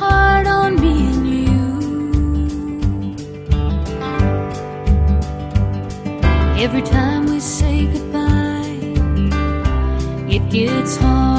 hard on me and you. Every time we say goodbye, it gets hard.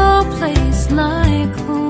no place like home.